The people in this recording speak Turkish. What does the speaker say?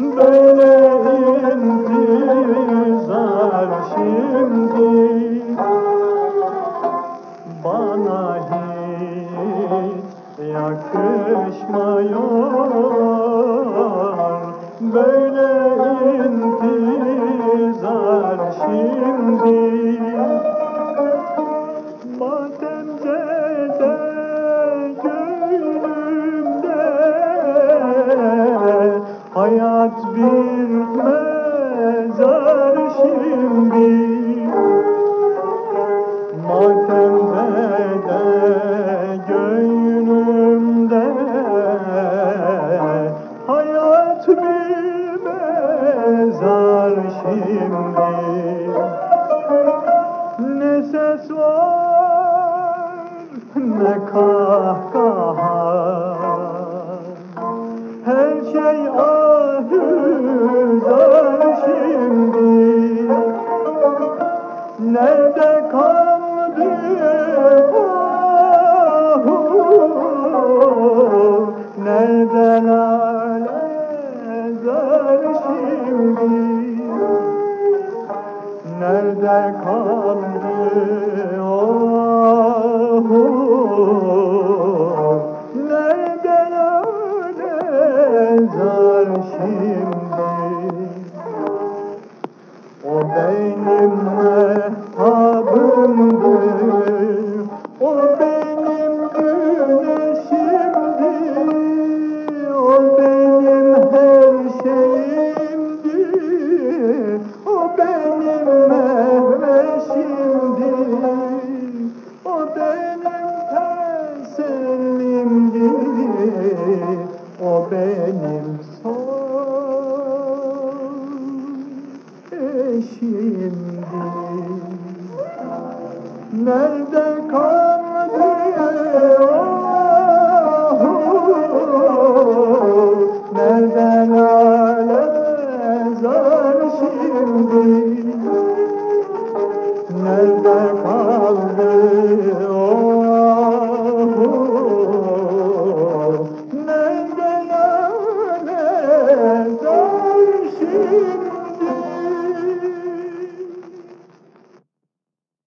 Böyle intizar şimdi. Bana hiç yakışmıyor Böyle intizar şimdi. Matemde Hayat bir mezar şimdi. Matemde gönlümde Hayat bir mezar şimdi. Ne ses var ne kahkaha Nerede kaldı? Ahu Nerede laleler şimdi. O benim mehtabımdı O benim son eşimdi Nerede kaldı yahu Nereden alem zar şimdi? Nerede kaldı